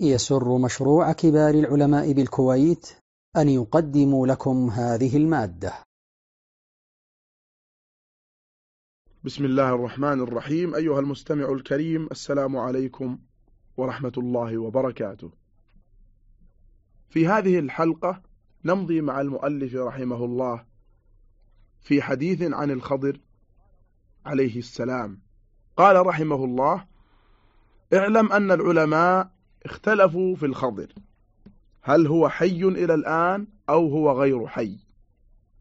يسر مشروع كبار العلماء بالكويت أن يقدم لكم هذه المادة. بسم الله الرحمن الرحيم. أيها المستمع الكريم السلام عليكم ورحمة الله وبركاته. في هذه الحلقة نمضي مع المؤلف رحمه الله في حديث عن الخضر عليه السلام. قال رحمه الله اعلم أن العلماء اختلفوا في الخضر. هل هو حي إلى الآن أو هو غير حي؟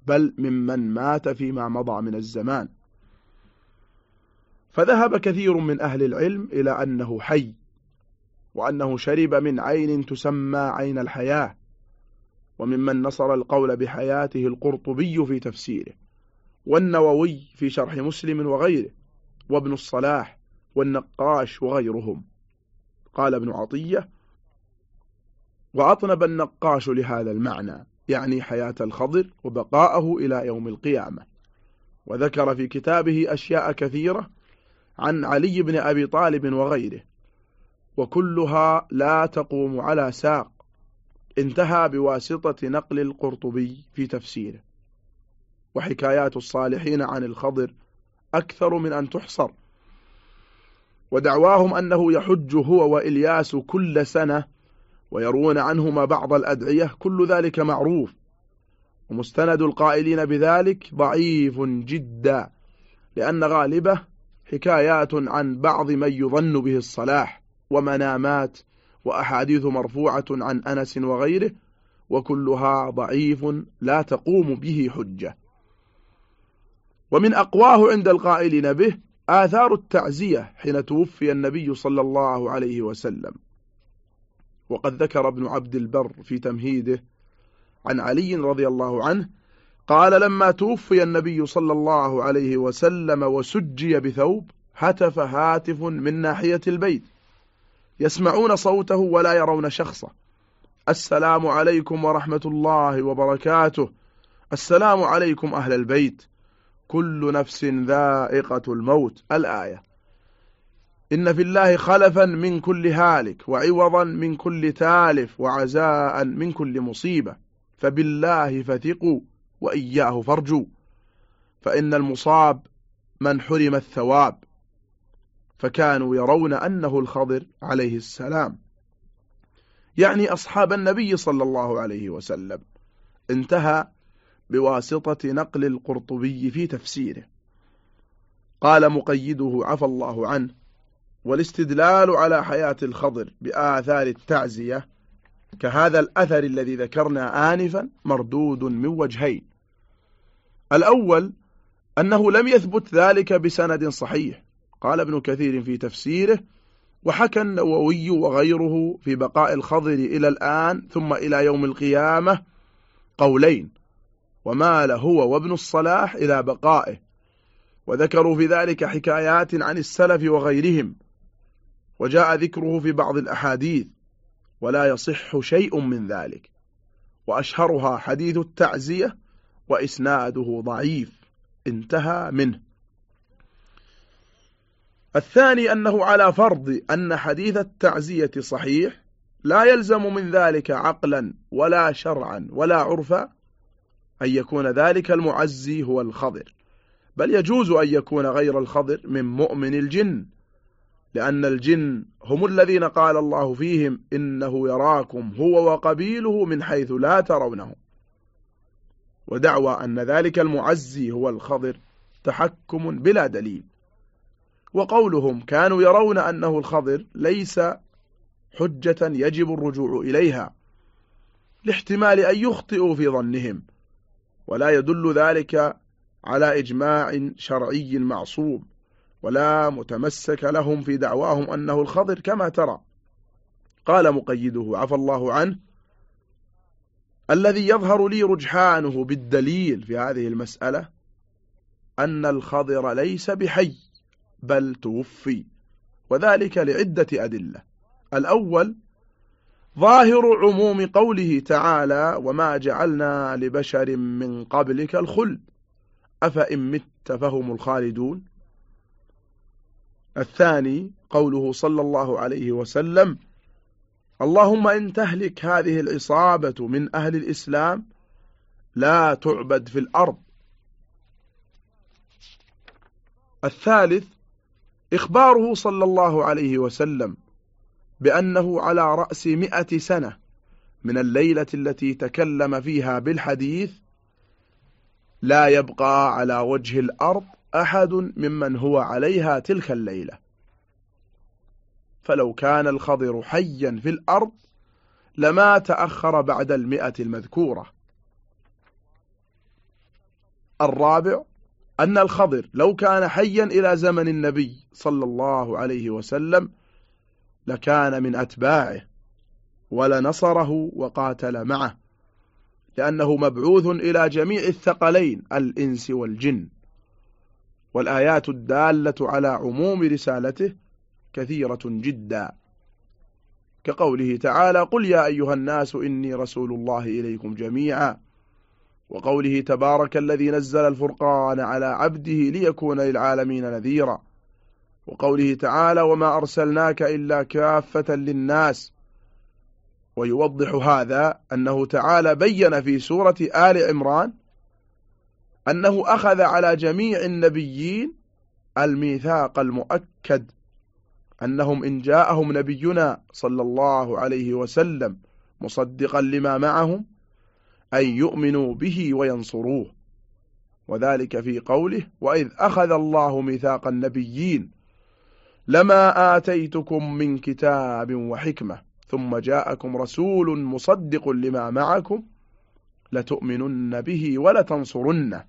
بل ممن مات فيما مضى من الزمان. فذهب كثير من أهل العلم إلى أنه حي وأنه شرب من عين تسمى عين الحياة وممن نصر القول بحياته القرطبي في تفسيره والنووي في شرح مسلم وغيره وابن الصلاح والنقاش وغيرهم. قال ابن عطية وأطنب النقاش لهذا المعنى يعني حياة الخضر وبقاءه إلى يوم القيامة. وذكر في كتابه أشياء كثيرة عن علي بن أبي طالب وغيره وكلها لا تقوم على ساق انتهى بواسطة نقل القرطبي في تفسيره. وحكايات الصالحين عن الخضر أكثر من أن تحصر. ودعواهم أنه يحج هو وإلياس كل سنة ويروون عنهما بعض الأدعية كل ذلك معروف. ومستند القائلين بذلك ضعيف جدا لأن غالبه حكايات عن بعض من يظن به الصلاح ومنامات وأحاديث مرفوعة عن أنس وغيره وكلها ضعيف لا تقوم به حجة. ومن أقواه عند القائلين به آثار التعزية حين توفي النبي صلى الله عليه وسلم. وقد ذكر ابن عبد البر في تمهيده عن علي رضي الله عنه قال لما توفي النبي صلى الله عليه وسلم وسجي بثوب هتف هاتف من ناحية البيت. يسمعون صوته ولا يرون شخصه. السلام عليكم ورحمة الله وبركاته. السلام عليكم أهل البيت. كل نفس ذائقة الموت. الآية. إن في الله خلفا من كل هالك وعوضا من كل تالف وعزاء من كل مصيبة. فبالله فثقوا وإياه فارجوا. فإن المصاب من حرم الثواب. فكانوا يرون أنه الخضر عليه السلام. يعني أصحاب النبي صلى الله عليه وسلم. انتهى بواسطة نقل القرطبي في تفسيره. قال مقيده عفى الله عنه. والاستدلال على حياة الخضر بآثار التعزية كهذا الأثر الذي ذكرنا آنفا مردود من وجهين. الأول أنه لم يثبت ذلك بسند صحيح. قال ابن كثير في تفسيره وحكى النووي وغيره في بقاء الخضر إلى الآن ثم إلى يوم القيامة قولين ومال هو وابن الصلاح إلى بقائه. وذكروا في ذلك حكايات عن السلف وغيرهم. وجاء ذكره في بعض الأحاديث. ولا يصح شيء من ذلك. وأشهرها حديث التعزية وإسناده ضعيف. انتهى منه. الثاني أنه على فرض أن حديث التعزية صحيح. لا يلزم من ذلك عقلا ولا شرعا ولا عرفا. أن يكون ذلك المعزي هو الخضر. بل يجوز أن يكون غير الخضر من مؤمن الجن لأن الجن هم الذين قال الله فيهم إنه يراكم هو وقبيله من حيث لا ترونه ودعوى أن ذلك المعزي هو الخضر تحكم بلا دليل. وقولهم كانوا يرون أنه الخضر ليس حجة يجب الرجوع إليها لاحتمال أن يخطئوا في ظنهم. ولا يدل ذلك على إجماع شرعي معصوم ولا متمسك لهم في دعواهم أنه الخضر كما ترى. قال مقيده عفى الله عنه الذي يظهر لي رجحانه بالدليل في هذه المسألة أن الخضر ليس بحي بل توفي وذلك لعدة أدلة. الأول ظاهر عموم قوله تعالى وما جعلنا لبشر من قبلك الخلد. أفإن مت فهم الخالدون. الثاني قوله صلى الله عليه وسلم اللهم إن تهلك هذه العصابة من أهل الإسلام لا تعبد في الأرض. الثالث إخباره صلى الله عليه وسلم بأنه على رأس مئة سنة من الليلة التي تكلم فيها بالحديث لا يبقى على وجه الأرض أحد ممن هو عليها تلك الليلة. فلو كان الخضر حيا في الأرض لما تأخر بعد المئة المذكورة. الرابع أن الخضر لو كان حيا إلى زمن النبي صلى الله عليه وسلم لكان من أتباعه ولنصره وقاتل معه لأنه مبعوث إلى جميع الثقلين الإنس والجن. والآيات الدالة على عموم رسالته كثيرة جدا. كقوله تعالى قل يا أيها الناس إني رسول الله إليكم جميعا وقوله تبارك الذي نزل الفرقان على عبده ليكون للعالمين نذيرا. وقوله تعالى وما أرسلناك إلا كافة للناس. ويوضح هذا أنه تعالى بين في سورة آل عمران أنه أخذ على جميع النبيين الميثاق المؤكد أنهم إن جاءهم نبينا صلى الله عليه وسلم مصدقا لما معهم أن يؤمنوا به وينصروه. وذلك في قوله وإذ أخذ الله ميثاق النبيين لما آتيتكم من كتاب وحكمة ثم جاءكم رسول مصدق لما معكم لتؤمنن به ولتنصرنه.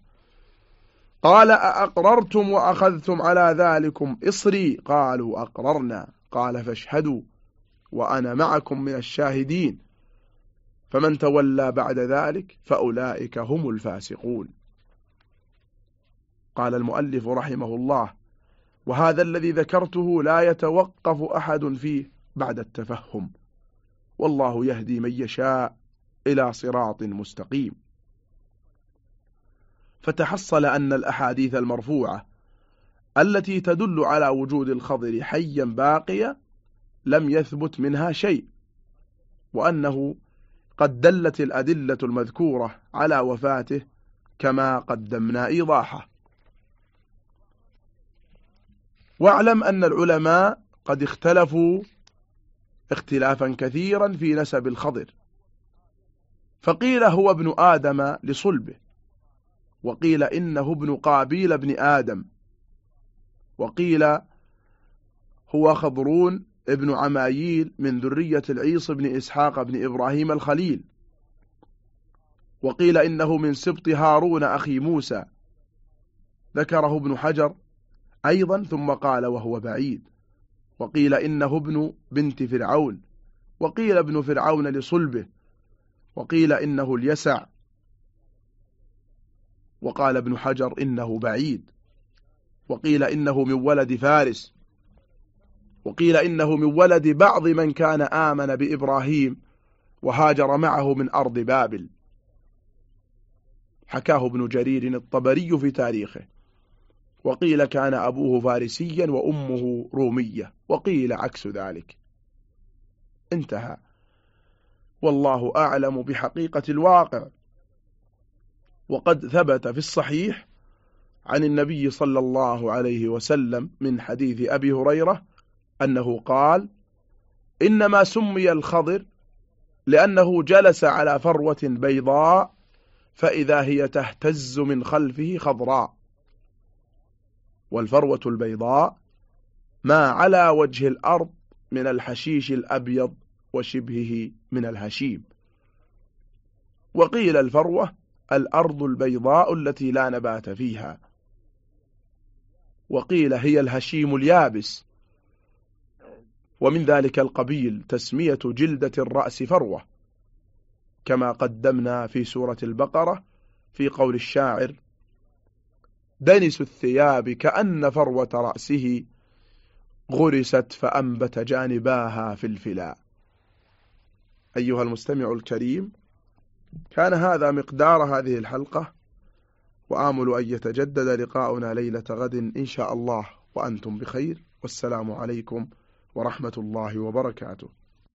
قال أأقررتم وأخذتم على ذلكم إصري؟ قالوا أقررنا. قال فاشهدوا وأنا معكم من الشاهدين. فمن تولى بعد ذلك فأولئك هم الفاسقون. قال المؤلف رحمه الله وهذا الذي ذكرته لا يتوقف أحد فيه بعد التفهم. والله يهدي من يشاء إلى صراط مستقيم. فتحصل أن الأحاديث المرفوعة التي تدل على وجود الخضر حيا باقيا لم يثبت منها شيء وأنه قد دلت الأدلة المذكورة على وفاته كما قدمنا إيضاحه واعلم أن العلماء قد اختلفوا اختلافا كثيرا في نسب الخضر. فقيل هو ابن آدم لصلبه وقيل إنه ابن قابيل ابن آدم وقيل هو خضرون ابن عمايل من ذرية العيص بن إسحاق بن إبراهيم الخليل وقيل إنه من سبط هارون أخي موسى ذكره ابن حجر أيضا ثم قال وهو بعيد. وقيل إنه ابن بنت فرعون. وقيل ابن فرعون لصلبه. وقيل إنه اليسع. وقال ابن حجر إنه بعيد. وقيل إنه من ولد فارس. وقيل إنه من ولد بعض من كان آمن بإبراهيم وهاجر معه من أرض بابل. حكاه ابن جرير الطبري في تاريخه. وقيل كان أبوه فارسيا وأمه رومية وقيل عكس ذلك. انتهى. والله أعلم بحقيقة الواقع. وقد ثبت في الصحيح عن النبي صلى الله عليه وسلم من حديث أبي هريرة أنه قال إنما سمي الخضر لأنه جلس على فروة بيضاء فإذا هي تهتز من خلفه خضراء. والفروة البيضاء ما على وجه الأرض من الحشيش الأبيض وشبهه من الهشيم. وقيل الفروة الأرض البيضاء التي لا نبات فيها. وقيل هي الهشيم اليابس. ومن ذلك القبيل تسمية جلدة الرأس فروة. كما قدمنا في سورة البقرة في قول الشاعر دنس الثياب كأن فروة رأسه غرست فأنبت جانباها في الفلاء. أيها المستمع الكريم كان هذا مقدار هذه الحلقة وآمل أن يتجدد لقاؤنا ليلة غد إن شاء الله وأنتم بخير والسلام عليكم ورحمة الله وبركاته.